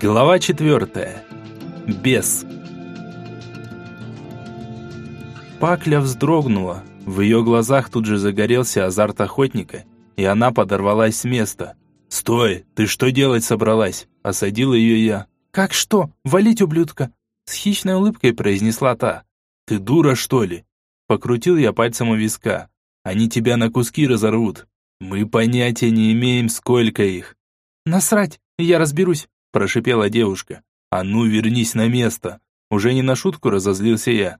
Глава четвертая. Бес. Пакля вздрогнула. В ее глазах тут же загорелся азарт охотника, и она подорвалась с места. «Стой! Ты что делать собралась?» – осадила ее я. «Как что? Валить, ублюдка!» С хищной улыбкой произнесла та. «Ты дура, что ли?» Покрутил я пальцем у виска. «Они тебя на куски разорвут. Мы понятия не имеем, сколько их». «Насрать, я разберусь прошипела девушка. «А ну, вернись на место!» Уже не на шутку разозлился я.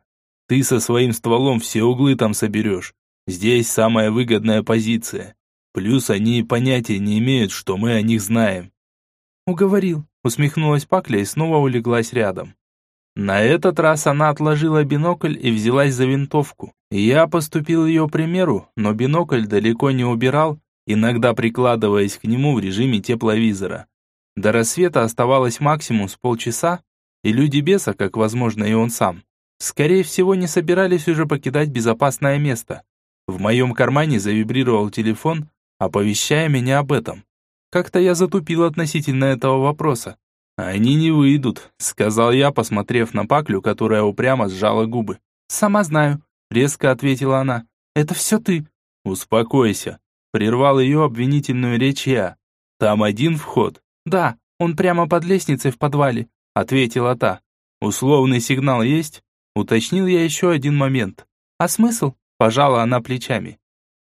«Ты со своим стволом все углы там соберешь. Здесь самая выгодная позиция. Плюс они понятия не имеют, что мы о них знаем». «Уговорил», усмехнулась Пакля и снова улеглась рядом. На этот раз она отложила бинокль и взялась за винтовку. Я поступил ее примеру, но бинокль далеко не убирал, иногда прикладываясь к нему в режиме тепловизора. До рассвета оставалось максимум с полчаса, и люди беса, как возможно и он сам, скорее всего не собирались уже покидать безопасное место. В моем кармане завибрировал телефон, оповещая меня об этом. Как-то я затупил относительно этого вопроса. «Они не выйдут», — сказал я, посмотрев на Паклю, которая упрямо сжала губы. «Сама знаю», — резко ответила она. «Это все ты». «Успокойся», — прервал ее обвинительную речь я. «Там один вход, «Да, он прямо под лестницей в подвале», — ответила та. «Условный сигнал есть?» Уточнил я еще один момент. «А смысл?» — пожала она плечами.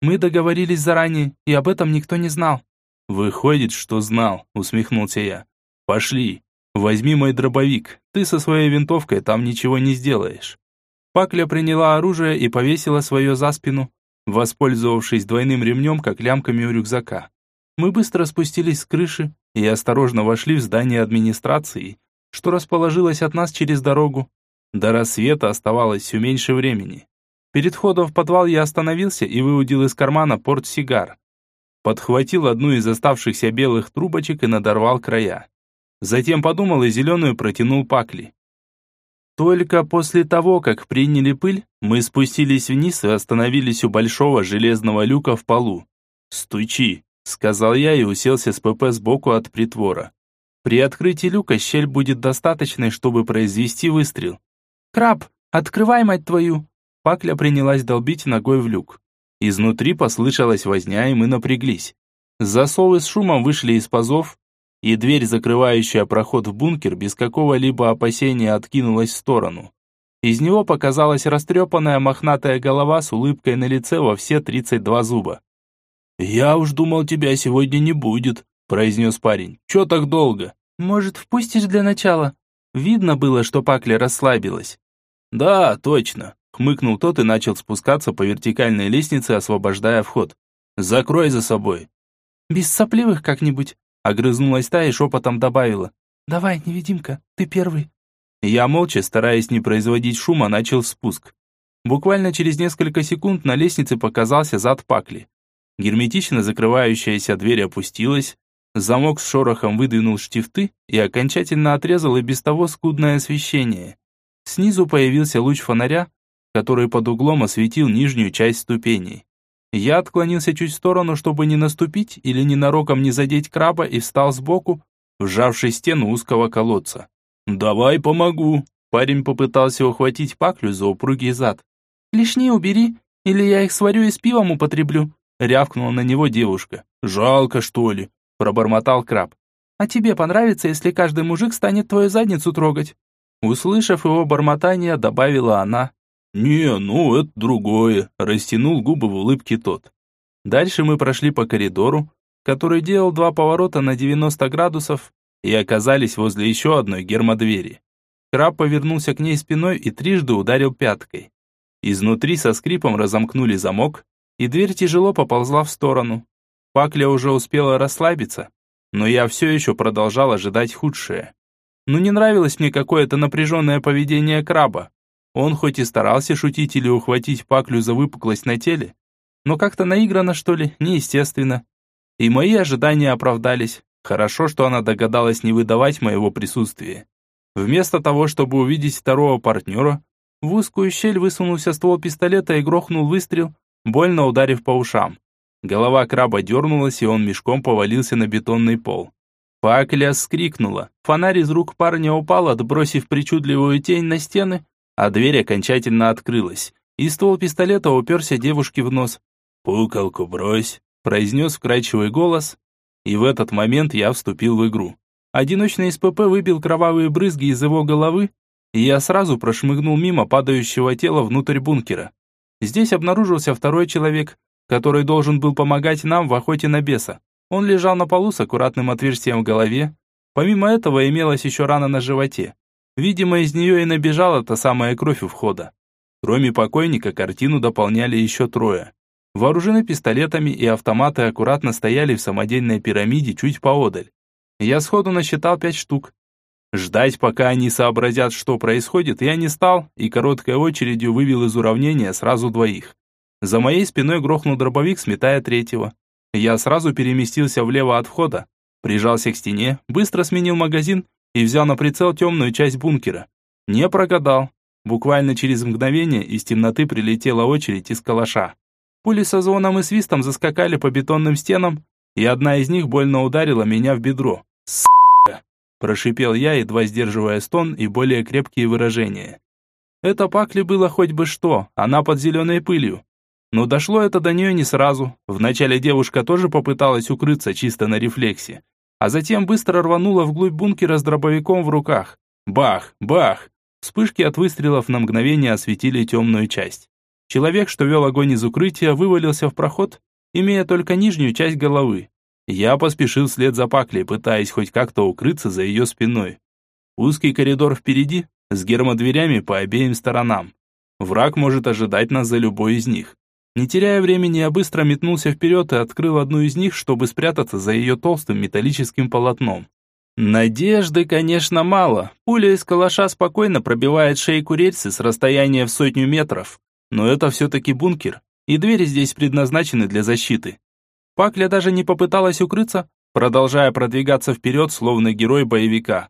«Мы договорились заранее, и об этом никто не знал». «Выходит, что знал», — усмехнулся я. «Пошли. Возьми мой дробовик. Ты со своей винтовкой там ничего не сделаешь». Пакля приняла оружие и повесила свое за спину, воспользовавшись двойным ремнем, как лямками у рюкзака. Мы быстро спустились с крыши и осторожно вошли в здание администрации, что расположилось от нас через дорогу. До рассвета оставалось все меньше времени. Перед входом в подвал я остановился и выудил из кармана портсигар. Подхватил одну из оставшихся белых трубочек и надорвал края. Затем подумал и зеленую протянул пакли. Только после того, как приняли пыль, мы спустились вниз и остановились у большого железного люка в полу. «Стучи!» Сказал я и уселся с ПП сбоку от притвора. При открытии люка щель будет достаточной, чтобы произвести выстрел. «Краб, открывай, мать твою!» Пакля принялась долбить ногой в люк. Изнутри послышалась возня, и мы напряглись. Засовы с шумом вышли из пазов, и дверь, закрывающая проход в бункер, без какого-либо опасения откинулась в сторону. Из него показалась растрепанная мохнатая голова с улыбкой на лице во все 32 зуба. «Я уж думал, тебя сегодня не будет», – произнес парень. «Чё так долго?» «Может, впустишь для начала?» Видно было, что Пакля расслабилась. «Да, точно», – хмыкнул тот и начал спускаться по вертикальной лестнице, освобождая вход. «Закрой за собой». «Без сопливых как-нибудь», – огрызнулась та и шепотом добавила. «Давай, невидимка, ты первый». Я молча, стараясь не производить шума, начал спуск. Буквально через несколько секунд на лестнице показался зад Пакли. Герметично закрывающаяся дверь опустилась, замок с шорохом выдвинул штифты и окончательно отрезал и без того скудное освещение. Снизу появился луч фонаря, который под углом осветил нижнюю часть ступеней. Я отклонился чуть в сторону, чтобы не наступить или ненароком не задеть краба и встал сбоку, вжавший стену узкого колодца. «Давай помогу!» Парень попытался ухватить паклю за упругий зад. «Лишние убери, или я их сварю и с пивом употреблю», рявкнула на него девушка. «Жалко, что ли?» – пробормотал краб. «А тебе понравится, если каждый мужик станет твою задницу трогать?» Услышав его бормотание, добавила она. «Не, ну это другое», – растянул губы в улыбке тот. Дальше мы прошли по коридору, который делал два поворота на 90 градусов, и оказались возле еще одной гермодвери. Краб повернулся к ней спиной и трижды ударил пяткой. Изнутри со скрипом разомкнули замок, и дверь тяжело поползла в сторону. Пакля уже успела расслабиться, но я все еще продолжал ожидать худшее. Но не нравилось мне какое-то напряженное поведение краба. Он хоть и старался шутить или ухватить Паклю за выпуклость на теле, но как-то наиграно, что ли, неестественно. И мои ожидания оправдались. Хорошо, что она догадалась не выдавать моего присутствия. Вместо того, чтобы увидеть второго партнера, в узкую щель высунулся ствол пистолета и грохнул выстрел, больно ударив по ушам. Голова краба дернулась, и он мешком повалился на бетонный пол. Пакля скрикнула. Фонарь из рук парня упал, отбросив причудливую тень на стены, а дверь окончательно открылась, и ствол пистолета уперся девушке в нос. «Пукалку брось», – произнес вкрадчивый голос, и в этот момент я вступил в игру. Одиночный СПП выбил кровавые брызги из его головы, и я сразу прошмыгнул мимо падающего тела внутрь бункера. Здесь обнаружился второй человек, который должен был помогать нам в охоте на беса. Он лежал на полу с аккуратным отверстием в голове. Помимо этого имелась еще рана на животе. Видимо, из нее и набежала та самая кровь у входа. Кроме покойника, картину дополняли еще трое. Вооружены пистолетами и автоматы аккуратно стояли в самодельной пирамиде чуть поодаль. Я сходу насчитал пять штук. Ждать, пока они сообразят, что происходит, я не стал и короткой очередью вывел из уравнения сразу двоих. За моей спиной грохнул дробовик, сметая третьего. Я сразу переместился влево от входа, прижался к стене, быстро сменил магазин и взял на прицел темную часть бункера. Не прогадал. Буквально через мгновение из темноты прилетела очередь из калаша. Пули со звоном и свистом заскакали по бетонным стенам, и одна из них больно ударила меня в бедро. Прошипел я, едва сдерживая стон и более крепкие выражения. Это Пакли было хоть бы что, она под зеленой пылью. Но дошло это до нее не сразу. Вначале девушка тоже попыталась укрыться чисто на рефлексе, а затем быстро рванула вглубь бункера с дробовиком в руках. Бах, бах! Вспышки от выстрелов на мгновение осветили темную часть. Человек, что вел огонь из укрытия, вывалился в проход, имея только нижнюю часть головы. Я поспешил вслед за Паклей, пытаясь хоть как-то укрыться за ее спиной. Узкий коридор впереди, с гермодверями по обеим сторонам. Враг может ожидать нас за любой из них. Не теряя времени, я быстро метнулся вперед и открыл одну из них, чтобы спрятаться за ее толстым металлическим полотном. Надежды, конечно, мало. Пуля из калаша спокойно пробивает шейку рельсы с расстояния в сотню метров. Но это все-таки бункер, и двери здесь предназначены для защиты. Пакля даже не попыталась укрыться, продолжая продвигаться вперед, словно герой боевика.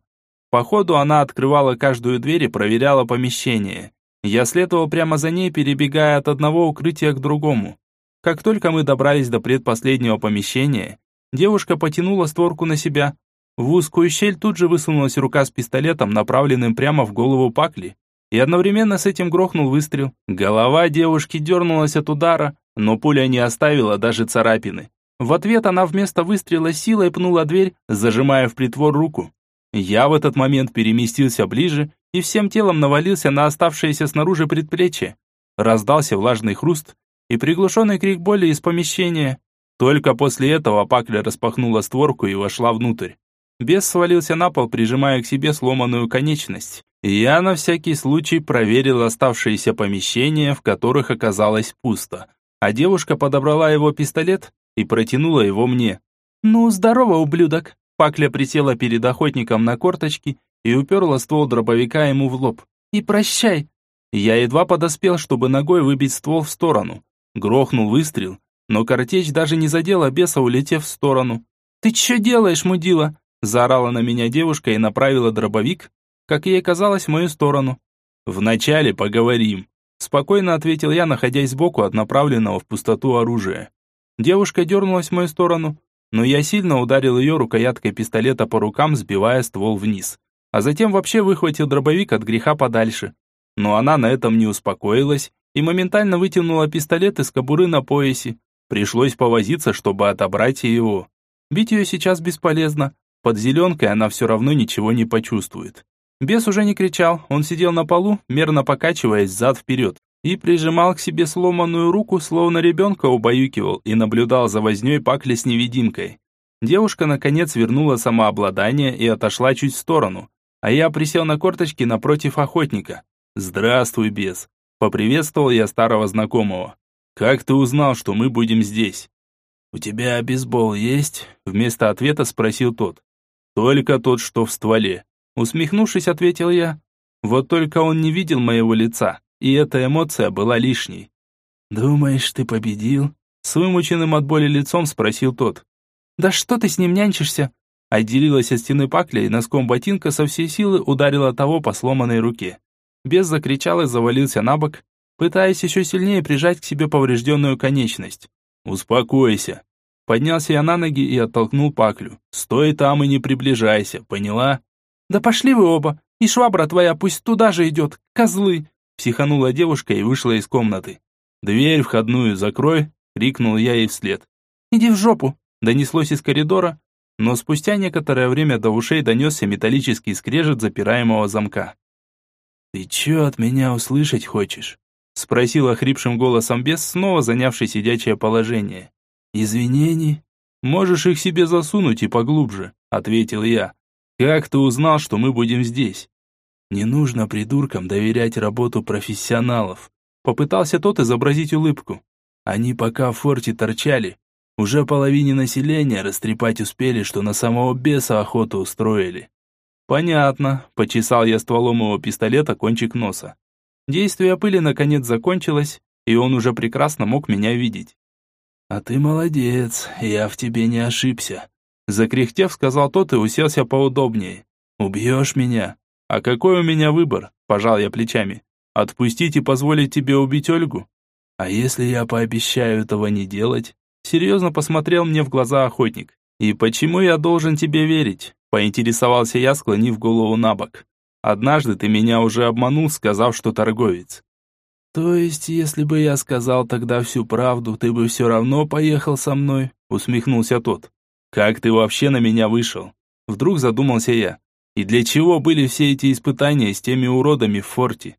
Походу, она открывала каждую дверь и проверяла помещение. Я следовал прямо за ней, перебегая от одного укрытия к другому. Как только мы добрались до предпоследнего помещения, девушка потянула створку на себя. В узкую щель тут же высунулась рука с пистолетом, направленным прямо в голову Пакли, и одновременно с этим грохнул выстрел. Голова девушки дернулась от удара, но пуля не оставила даже царапины. В ответ она вместо выстрела силой пнула дверь, зажимая в притвор руку. Я в этот момент переместился ближе и всем телом навалился на оставшееся снаружи предплечье. Раздался влажный хруст и приглушенный крик боли из помещения. Только после этого Пакля распахнула створку и вошла внутрь. Бес свалился на пол, прижимая к себе сломанную конечность. Я на всякий случай проверил оставшиеся помещения, в которых оказалось пусто. А девушка подобрала его пистолет и протянула его мне. «Ну, здорово, ублюдок!» Пакля присела перед охотником на корточки и уперла ствол дробовика ему в лоб. «И прощай!» Я едва подоспел, чтобы ногой выбить ствол в сторону. Грохнул выстрел, но картечь даже не задела беса, улетев в сторону. «Ты что делаешь, мудила?» Заорала на меня девушка и направила дробовик, как ей казалось, в мою сторону. «Вначале поговорим», – спокойно ответил я, находясь сбоку от направленного в пустоту оружия. Девушка дернулась в мою сторону, но я сильно ударил ее рукояткой пистолета по рукам, сбивая ствол вниз а затем вообще выхватил дробовик от греха подальше. Но она на этом не успокоилась и моментально вытянула пистолет из кобуры на поясе. Пришлось повозиться, чтобы отобрать его. Бить ее сейчас бесполезно. Под зеленкой она все равно ничего не почувствует. Бес уже не кричал, он сидел на полу, мерно покачиваясь зад-вперед, и прижимал к себе сломанную руку, словно ребенка убаюкивал, и наблюдал за возней пакли с невидимкой. Девушка, наконец, вернула самообладание и отошла чуть в сторону, а я присел на корточки напротив охотника. «Здравствуй, бес!» Поприветствовал я старого знакомого. «Как ты узнал, что мы будем здесь?» «У тебя бейсбол есть?» Вместо ответа спросил тот. «Только тот, что в стволе». Усмехнувшись, ответил я. Вот только он не видел моего лица, и эта эмоция была лишней. «Думаешь, ты победил?» С вымученным от боли лицом спросил тот. «Да что ты с ним нянчишься? отделилась от стены пакля и носком ботинка со всей силы ударила того по сломанной руке. Бес закричал и завалился на бок, пытаясь еще сильнее прижать к себе поврежденную конечность. «Успокойся». Поднялся я на ноги и оттолкнул Паклю. «Стой там и не приближайся, поняла?» «Да пошли вы оба, и швабра твоя пусть туда же идет, козлы!» Психанула девушка и вышла из комнаты. «Дверь входную закрой!» — крикнул я ей вслед. «Иди в жопу!» — донеслось из коридора, но спустя некоторое время до ушей донесся металлический скрежет запираемого замка. «Ты чё от меня услышать хочешь?» — спросил охрипшим голосом бес, снова занявший сидячее положение. «Извинений? Можешь их себе засунуть и поглубже», — ответил я. «Как ты узнал, что мы будем здесь?» «Не нужно придуркам доверять работу профессионалов», — попытался тот изобразить улыбку. «Они пока в форте торчали, уже половине населения растрепать успели, что на самого беса охоту устроили». «Понятно», — почесал я стволом его пистолета кончик носа. Действие пыли наконец закончилось, и он уже прекрасно мог меня видеть. «А ты молодец, я в тебе не ошибся», — закряхтев, сказал тот и уселся поудобнее. «Убьешь меня?» «А какой у меня выбор?» — пожал я плечами. «Отпустить и позволить тебе убить Ольгу?» «А если я пообещаю этого не делать?» Серьезно посмотрел мне в глаза охотник. «И почему я должен тебе верить?» — поинтересовался я, склонив голову на бок. «Однажды ты меня уже обманул, сказав, что торговец. «То есть, если бы я сказал тогда всю правду, ты бы все равно поехал со мной?» усмехнулся тот. «Как ты вообще на меня вышел?» Вдруг задумался я. «И для чего были все эти испытания с теми уродами в форте?»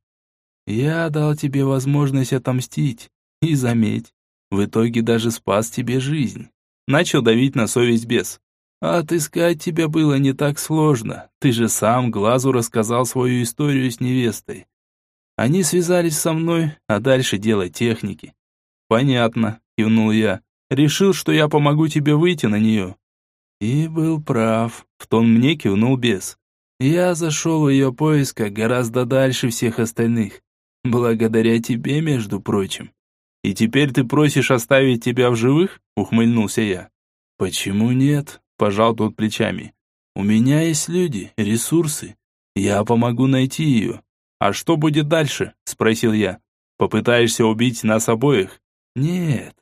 «Я дал тебе возможность отомстить. И заметь, в итоге даже спас тебе жизнь». Начал давить на совесть бес. «А отыскать тебя было не так сложно. Ты же сам глазу рассказал свою историю с невестой. Они связались со мной, а дальше дело техники. Понятно, кивнул я. Решил, что я помогу тебе выйти на нее. И был прав. В тон мне кивнул бес. Я зашел в ее поисках гораздо дальше всех остальных. Благодаря тебе, между прочим. И теперь ты просишь оставить тебя в живых? Ухмыльнулся я. Почему нет? Пожал тот плечами. У меня есть люди, ресурсы. Я помогу найти ее. «А что будет дальше?» – спросил я. «Попытаешься убить нас обоих?» «Нет,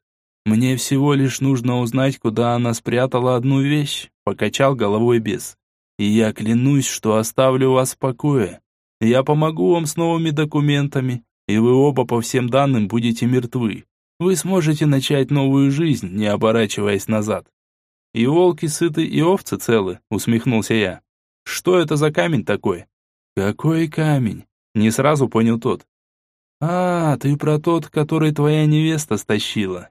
мне всего лишь нужно узнать, куда она спрятала одну вещь», – покачал головой бес. «И я клянусь, что оставлю вас в покое. Я помогу вам с новыми документами, и вы оба по всем данным будете мертвы. Вы сможете начать новую жизнь, не оборачиваясь назад». «И волки сыты, и овцы целы», – усмехнулся я. «Что это за камень такой?» «Какой камень?» Не сразу понял тот. «А, ты про тот, который твоя невеста стащила».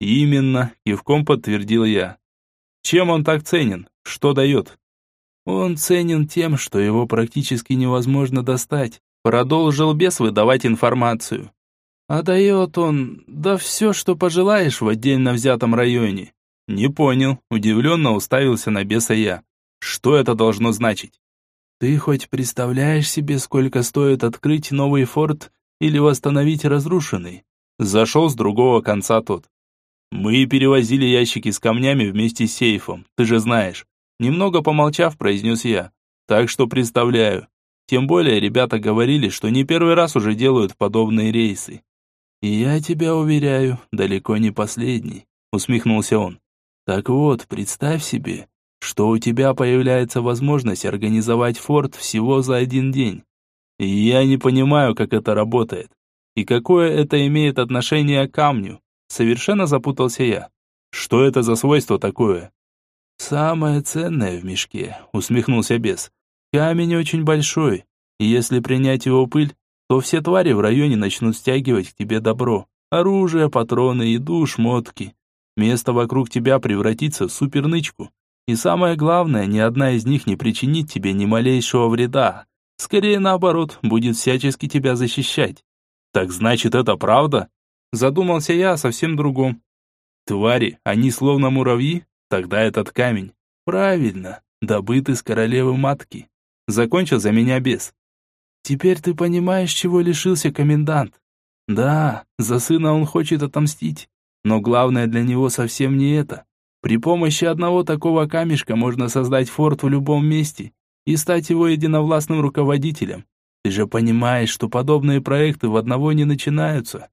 «Именно», — кивком подтвердил я. «Чем он так ценен? Что дает?» «Он ценен тем, что его практически невозможно достать», продолжил бес выдавать информацию. «А дает он, да все, что пожелаешь в отдельно взятом районе». «Не понял», удивленно уставился на беса я. «Что это должно значить?» Ты хоть представляешь себе, сколько стоит открыть новый форт или восстановить разрушенный? Зашел с другого конца тот. Мы перевозили ящики с камнями вместе с сейфом, ты же знаешь. Немного помолчав, произнес я. Так что представляю. Тем более ребята говорили, что не первый раз уже делают подобные рейсы. И я тебя уверяю, далеко не последний, усмехнулся он. Так вот, представь себе, что у тебя появляется возможность организовать форт всего за один день. И я не понимаю, как это работает. И какое это имеет отношение к камню. Совершенно запутался я. Что это за свойство такое? Самое ценное в мешке, усмехнулся бес. Камень очень большой, и если принять его пыль, то все твари в районе начнут стягивать к тебе добро. Оружие, патроны, еду, шмотки. Место вокруг тебя превратится в супернычку. И самое главное, ни одна из них не причинит тебе ни малейшего вреда. Скорее наоборот, будет всячески тебя защищать. Так значит, это правда? Задумался я о совсем другом. Твари, они словно муравьи? Тогда этот камень. Правильно, добыт из королевы матки. Закончил за меня бес. Теперь ты понимаешь, чего лишился комендант. Да, за сына он хочет отомстить. Но главное для него совсем не это. При помощи одного такого камешка можно создать форт в любом месте и стать его единовластным руководителем. Ты же понимаешь, что подобные проекты в одного не начинаются.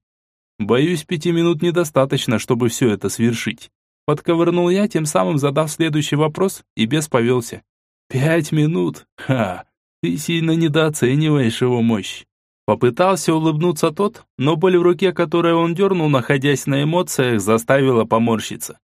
Боюсь, пяти минут недостаточно, чтобы все это свершить. Подковырнул я, тем самым задав следующий вопрос, и бес повелся. «Пять минут? Ха! Ты сильно недооцениваешь его мощь!» Попытался улыбнуться тот, но боль в руке, которую он дернул, находясь на эмоциях, заставила поморщиться.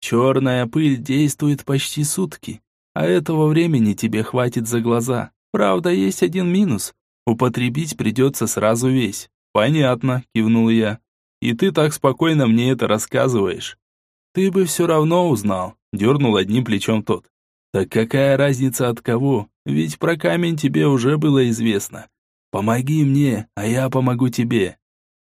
«Черная пыль действует почти сутки, а этого времени тебе хватит за глаза. Правда, есть один минус. Употребить придется сразу весь». «Понятно», — кивнул я. «И ты так спокойно мне это рассказываешь». «Ты бы все равно узнал», — дернул одним плечом тот. «Так какая разница от кого? Ведь про камень тебе уже было известно. Помоги мне, а я помогу тебе».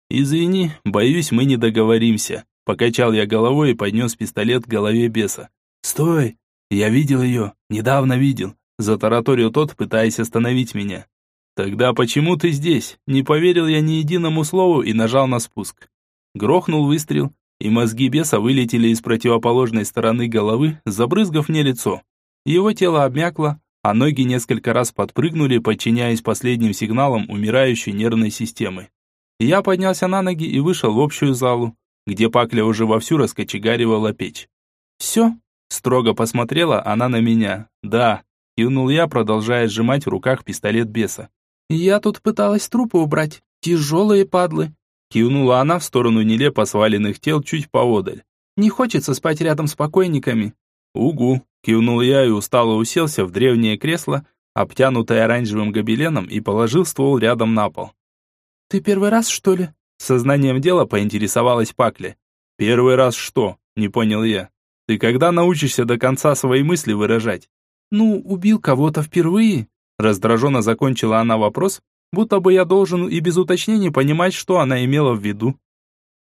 «Извини, боюсь, мы не договоримся», — покачал я головой и поднес пистолет к голове беса. «Стой! Я видел ее, недавно видел», — затараторил тот, пытаясь остановить меня. «Тогда почему ты здесь?» Не поверил я ни единому слову и нажал на спуск. Грохнул выстрел, и мозги беса вылетели из противоположной стороны головы, забрызгав мне лицо. Его тело обмякло, а ноги несколько раз подпрыгнули, подчиняясь последним сигналам умирающей нервной системы. Я поднялся на ноги и вышел в общую залу, где Пакля уже вовсю раскочегаривала печь. «Все?» – строго посмотрела она на меня. «Да», – кивнул я, продолжая сжимать в руках пистолет беса. «Я тут пыталась трупы убрать, тяжелые падлы», – кивнула она в сторону нелепо сваленных тел чуть поодаль. «Не хочется спать рядом с покойниками». «Угу», Кивнул я и устало уселся в древнее кресло, обтянутое оранжевым гобеленом, и положил ствол рядом на пол. «Ты первый раз, что ли?» Сознанием дела поинтересовалась Пакля. «Первый раз что?» – не понял я. «Ты когда научишься до конца свои мысли выражать?» «Ну, убил кого-то впервые», – раздраженно закончила она вопрос, будто бы я должен и без уточнений понимать, что она имела в виду.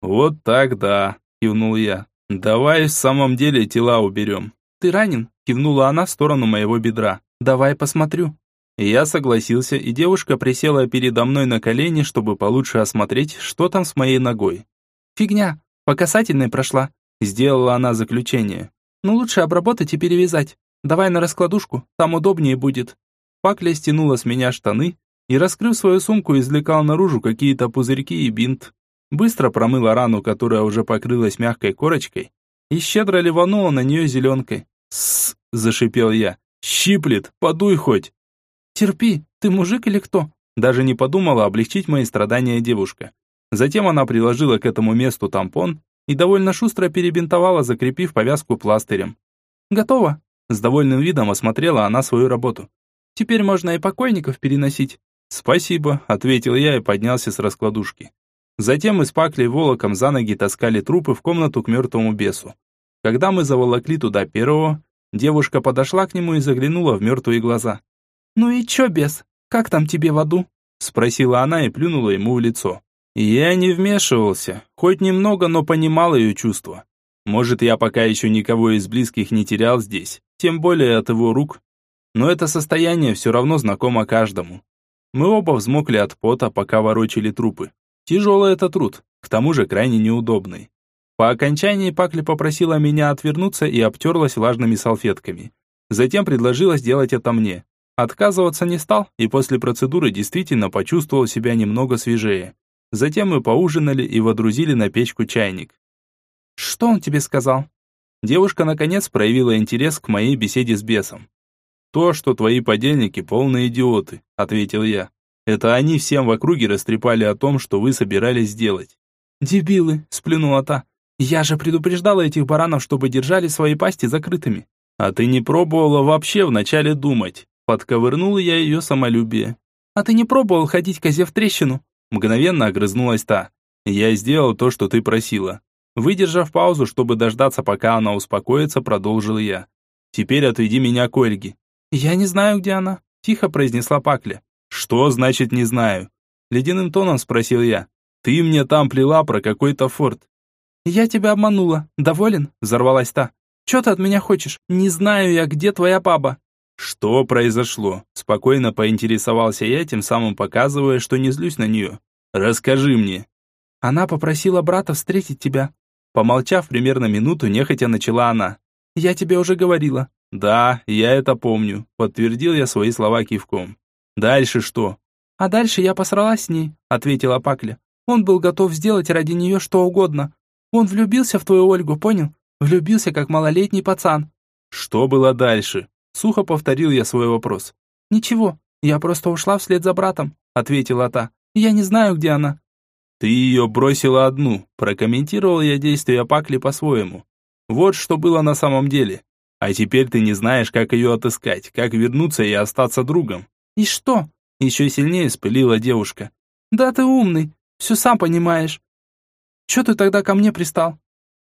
«Вот так да», – кивнул я. «Давай в самом деле тела уберем. «Ты ранен?» – кивнула она в сторону моего бедра. «Давай посмотрю». Я согласился, и девушка присела передо мной на колени, чтобы получше осмотреть, что там с моей ногой. «Фигня, по касательной прошла», – сделала она заключение. «Ну лучше обработать и перевязать. Давай на раскладушку, там удобнее будет». Пакля стянула с меня штаны и, раскрыв свою сумку, извлекал наружу какие-то пузырьки и бинт. Быстро промыла рану, которая уже покрылась мягкой корочкой, и щедро ливанула на нее зеленкой. «Сс!» – зашипел я. «Щиплет! Подуй хоть!» «Терпи! Ты мужик или кто?» Даже не подумала облегчить мои страдания девушка. Затем она приложила к этому месту тампон и довольно шустро перебинтовала, закрепив повязку пластырем. «Готово!» С довольным видом осмотрела она свою работу. «Теперь можно и покойников переносить». «Спасибо», — ответил я и поднялся с раскладушки. Затем мы с Паклей волоком за ноги таскали трупы в комнату к мертвому бесу. Когда мы заволокли туда первого, девушка подошла к нему и заглянула в мертвые глаза. «Ну и чё, бес, как там тебе в аду?» Спросила она и плюнула ему в лицо. Я не вмешивался, хоть немного, но понимал ее чувства. Может, я пока еще никого из близких не терял здесь, тем более от его рук. Но это состояние все равно знакомо каждому. Мы оба взмокли от пота, пока ворочали трупы. Тяжелый это труд, к тому же крайне неудобный. По окончании Пакли попросила меня отвернуться и обтерлась влажными салфетками. Затем предложила сделать это мне. Отказываться не стал, и после процедуры действительно почувствовал себя немного свежее. Затем мы поужинали и водрузили на печку чайник. «Что он тебе сказал?» Девушка, наконец, проявила интерес к моей беседе с бесом. «То, что твои подельники полные идиоты», — ответил я. «Это они всем в округе растрепали о том, что вы собирались сделать». «Дебилы», — сплюнула та. Я же предупреждала этих баранов, чтобы держали свои пасти закрытыми. А ты не пробовала вообще вначале думать. Подковырнула я ее самолюбие. А ты не пробовал ходить козе в трещину? Мгновенно огрызнулась та. Я сделал то, что ты просила. Выдержав паузу, чтобы дождаться, пока она успокоится, продолжил я. Теперь отведи меня к Ольге. Я не знаю, где она, тихо произнесла Пакля. Что значит не знаю? Ледяным тоном спросил я. Ты мне там плела про какой-то форт. «Я тебя обманула. Доволен?» – взорвалась та. «Чё ты от меня хочешь? Не знаю я, где твоя баба». «Что произошло?» – спокойно поинтересовался я, тем самым показывая, что не злюсь на нее. «Расскажи мне». «Она попросила брата встретить тебя». Помолчав примерно минуту, нехотя начала она. «Я тебе уже говорила». «Да, я это помню», – подтвердил я свои слова кивком. «Дальше что?» «А дальше я посралась с ней», – ответила Пакля. «Он был готов сделать ради нее что угодно. Он влюбился в твою Ольгу, понял? Влюбился, как малолетний пацан». «Что было дальше?» Сухо повторил я свой вопрос. «Ничего, я просто ушла вслед за братом», ответила та. «Я не знаю, где она». «Ты ее бросила одну», прокомментировал я действия Пакли по-своему. «Вот что было на самом деле. А теперь ты не знаешь, как ее отыскать, как вернуться и остаться другом». «И что?» Еще сильнее спылила девушка. «Да ты умный, все сам понимаешь. Че ты тогда ко мне пристал?»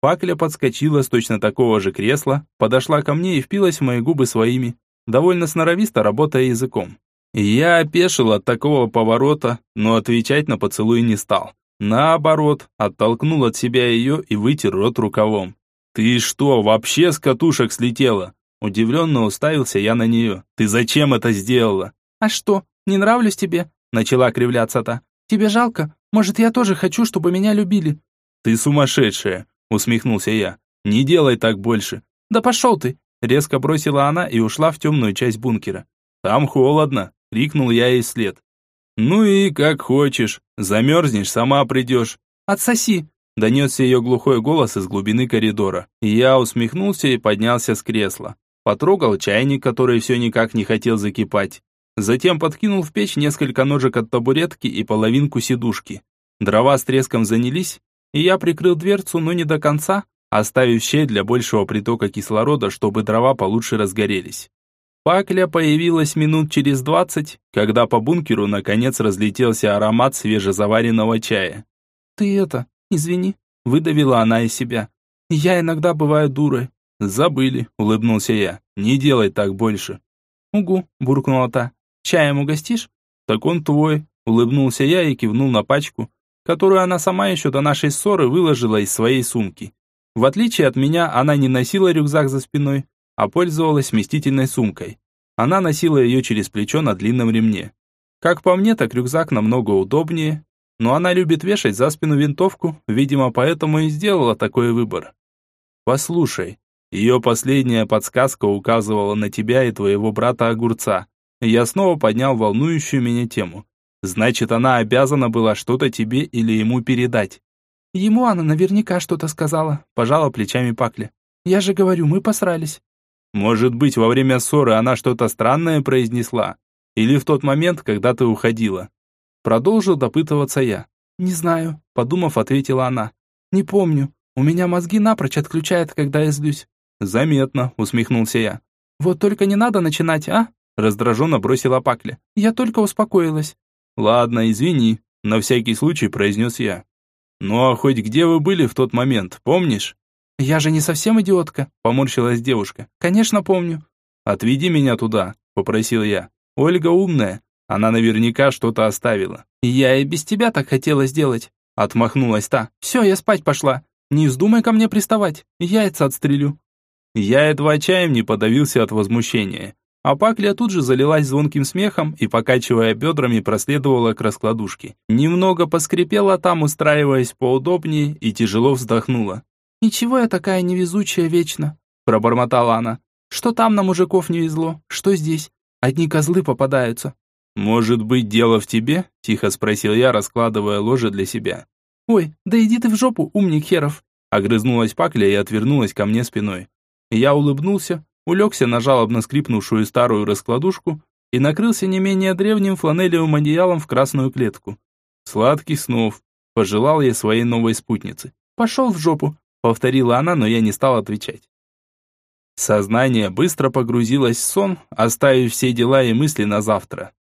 Пакля подскочила с точно такого же кресла, подошла ко мне и впилась в мои губы своими, довольно сноровисто работая языком. Я опешил от такого поворота, но отвечать на поцелуй не стал. Наоборот, оттолкнул от себя ее и вытер рот рукавом. «Ты что, вообще с катушек слетела?» Удивленно уставился я на нее. «Ты зачем это сделала?» «А что, не нравлюсь тебе?» Начала кривляться та. «Тебе жалко? Может, я тоже хочу, чтобы меня любили?» «Ты сумасшедшая!» Усмехнулся я. «Не делай так больше!» «Да пошел ты!» Резко бросила она и ушла в темную часть бункера. «Там холодно!» — крикнул я ей след. «Ну и как хочешь. Замерзнешь, сама придешь». «Отсоси!» — донесся ее глухой голос из глубины коридора. Я усмехнулся и поднялся с кресла. Потрогал чайник, который все никак не хотел закипать. Затем подкинул в печь несколько ножек от табуретки и половинку сидушки. Дрова с треском занялись, и я прикрыл дверцу, но не до конца, оставив щель для большего притока кислорода, чтобы дрова получше разгорелись. Пакля появилась минут через двадцать, когда по бункеру наконец разлетелся аромат свежезаваренного чая. «Ты это, извини», — выдавила она из себя. «Я иногда бываю дурой». «Забыли», — улыбнулся я. «Не делай так больше». «Угу», — буркнула та. Чаем угостишь?» «Так он твой», — улыбнулся я и кивнул на пачку, которую она сама еще до нашей ссоры выложила из своей сумки. В отличие от меня, она не носила рюкзак за спиной, а пользовалась вместительной сумкой. Она носила ее через плечо на длинном ремне. Как по мне, так рюкзак намного удобнее, но она любит вешать за спину винтовку, видимо, поэтому и сделала такой выбор. Послушай, ее последняя подсказка указывала на тебя и твоего брата Огурца. Я снова поднял волнующую меня тему. Значит, она обязана была что-то тебе или ему передать. Ему она наверняка что-то сказала, пожала плечами Пакли. Я же говорю, мы посрались. Может быть, во время ссоры она что-то странное произнесла? Или в тот момент, когда ты уходила? Продолжил допытываться я. Не знаю, подумав, ответила она. Не помню. У меня мозги напрочь отключает, когда я злюсь. Заметно, усмехнулся я. Вот только не надо начинать, а? Раздраженно бросила Пакля. «Я только успокоилась». «Ладно, извини», — на всякий случай произнес я. «Ну а хоть где вы были в тот момент, помнишь?» «Я же не совсем идиотка», — поморщилась девушка. «Конечно помню». «Отведи меня туда», — попросил я. «Ольга умная, она наверняка что-то оставила». «Я и без тебя так хотела сделать», — отмахнулась та. «Все, я спать пошла. Не вздумай ко мне приставать, яйца отстрелю». Я едва чаем не подавился от возмущения. А Пакля тут же залилась звонким смехом и, покачивая бедрами, проследовала к раскладушке. Немного поскрипела там, устраиваясь поудобнее, и тяжело вздохнула. «Ничего я такая невезучая вечно», – пробормотала она. «Что там на мужиков не везло, что здесь? Одни козлы попадаются». «Может быть, дело в тебе?» – тихо спросил я, раскладывая ложе для себя. «Ой, да иди ты в жопу, умник херов!» Огрызнулась Пакля и отвернулась ко мне спиной. Я улыбнулся, улегся на жалобно скрипнувшую старую раскладушку и накрылся не менее древним фланелевым одеялом в красную клетку. Сладких снов, пожелал я своей новой спутнице. «Пошел в жопу», — повторила она, но я не стал отвечать. Сознание быстро погрузилось в сон, оставив все дела и мысли на завтра.